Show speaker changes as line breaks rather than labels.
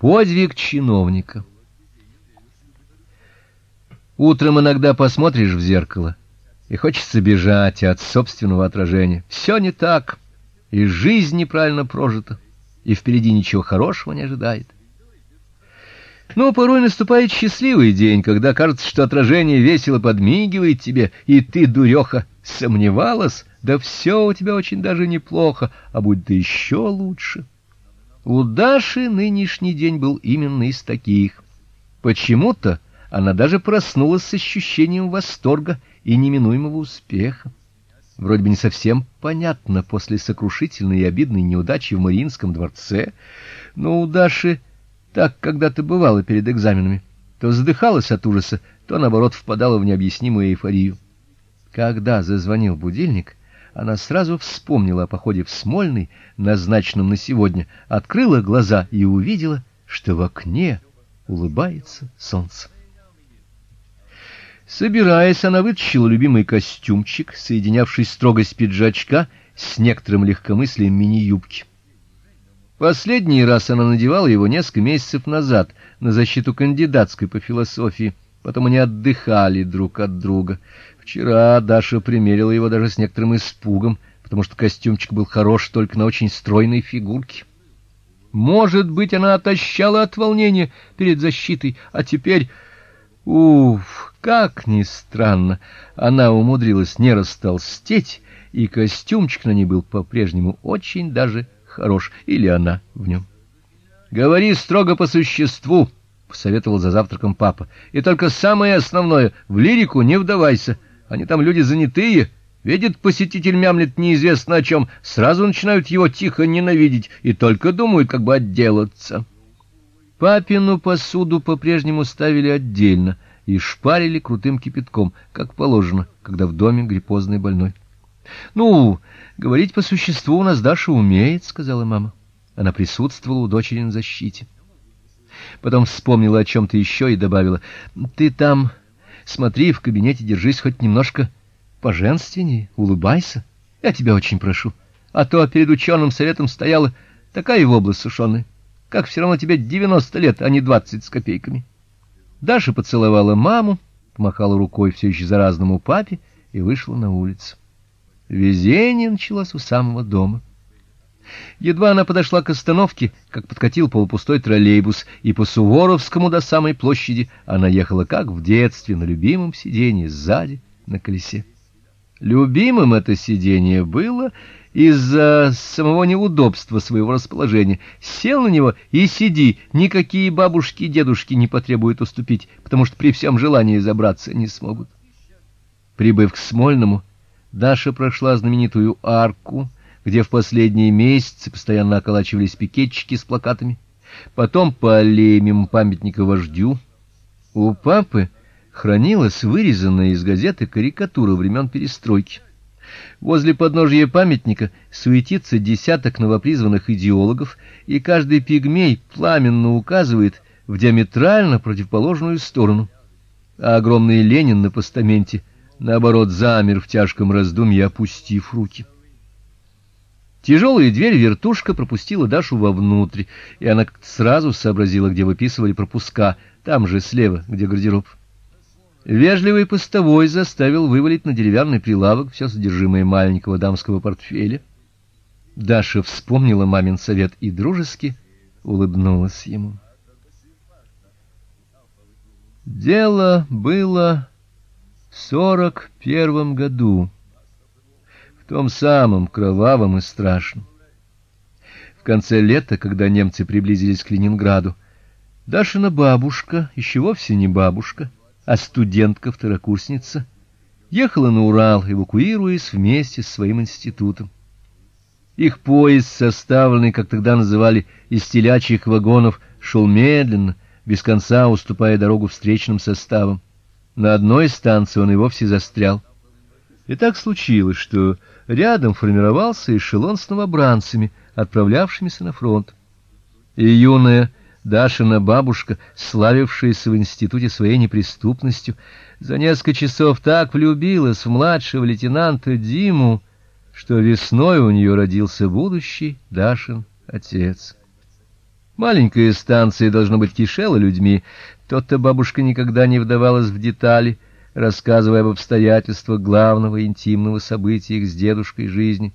Подвиг чиновника. Утром иногда посмотришь в зеркало, и хочется бежать от собственного отражения. Все не так, и жизнь неправильно прожита, и впереди ничего хорошего не ожидает. Но порой наступает счастливый день, когда кажется, что отражение весело подмигивает тебе, и ты, дуреха, сомневалась, да все у тебя очень даже неплохо, а будет еще лучше. У Даши нынешний день был именно из таких. Почему-то она даже проснулась с ощущением восторга и неминуемого успеха. Вроде бы не совсем понятно после сокрушительной и обидной неудачи в Мариинском дворце, но у Даши так когда-то бывало перед экзаменами. То задыхалась от ужаса, то наоборот впадала в необъяснимую эйфорию. Когда зазвонил будильник, она сразу вспомнила о походе в Смольный, назначенном на сегодня, открыла глаза и увидела, что в окне улыбается солнце. Собираясь, она вытащила любимый костюмчик, соединявший строгость пиджачка с некоторым легкомыслием мини-юбки. Последний раз она надевала его несколько месяцев назад на защиту кандидатской по философии. Потом они отдыхали друг от друга. Вчера Даша примерила его даже с некоторым испугом, потому что костюмчик был хорош только на очень стройной фигурке. Может быть, она отощала от волнения перед защитой, а теперь уф, как ни странно, она умудрилась не растолстеть, и костюмчик на ней был по-прежнему очень даже хорош, или она в нем. Говори строго по существу, посоветовал за завтраком папа. И только самое основное, в лирику не вдавайся. Они там люди занятые, видит посетитель мямлет неизвестно о чем, сразу начинают его тихо ненавидеть и только думают, как бы отделаться. Папину посуду по-прежнему ставили отдельно и шпарили крутым кипятком, как положено, когда в доме гриппозный больной. Ну, говорить по существу у нас Даша умеет, сказала мама. Она присутствовала у дочери на защите. Потом вспомнила о чем то еще и добавила: "Ты там Смотри, в кабинете держись хоть немножко поженственнее, улыбайся. Я тебя очень прошу. А то перед ученым советом стояла такая вобла сушеная. Как все равно тебе 90 лет, а не 20 с копейками. Даша поцеловала маму, помахала рукой все еще заразному папе и вышла на улицу. Везение началось у самого дома. Едва она подошла к остановке, как подкатил полупустой троллейбус, и по Суворовскому до самой площади она ехала как в детстве на любимом сиденье сзади на колесе. Любимым это сиденье было из-за самого неудобства своего расположения. Сел на него и сиди, никакие бабушки и дедушки не потребуют уступить, потому что при всем желании забраться не смогут. Прибыв к Смольному, Даша прошла знаменитую арку, где в последние месяцы постоянно околачивались пикетчики с плакатами, потом по аллее мимо памятника вождю. У папы хранилась вырезанная из газеты карикатура времен перестройки. Возле подножия памятника суетится десяток новопризванных идеологов, и каждый пигмей пламенно указывает в диаметрально противоположную сторону. А огромный Ленин на постаменте наоборот замер в тяжком раздумье, опустив руки. Тяжелая дверь вертушка пропустила Дашу вовнутрь, и она сразу сообразила, где выписывали пропуска, там же слева, где гардероб. Вежливый постовой заставил вывалить на деревянный прилавок все содержимое маленького дамского портфеля. Даша вспомнила мамин совет и дружески улыбнулась ему. Дело было в сорок первом году том самом кровавом и страшном. В конце лета, когда немцы приблизились к Ленинграду, Дашина бабушка, еще вовсе не бабушка, а студентка-второкурсница, ехала на Урал, эвакуируясь вместе с своим институтом. Их поезд, составленный, как тогда называли, из телячьих вагонов, шел медленно, без конца уступая дорогу встречным составам. На одной станции он и вовсе застрял. И так случилось, что рядом формировался эшелон с новобранцами, отправлявшимися на фронт. И юная Дашина бабушка, славившаяся в институте своей неприступностью, за несколько часов так влюбилась в младшего лейтенанта Диму, что весной у нее родился будущий Дашин отец. Маленькая станция должно быть кишела людьми. То-то бабушка никогда не вдавалась в детали, рассказывая об обстоятельствах главного интимного события их с дедушкой жизни.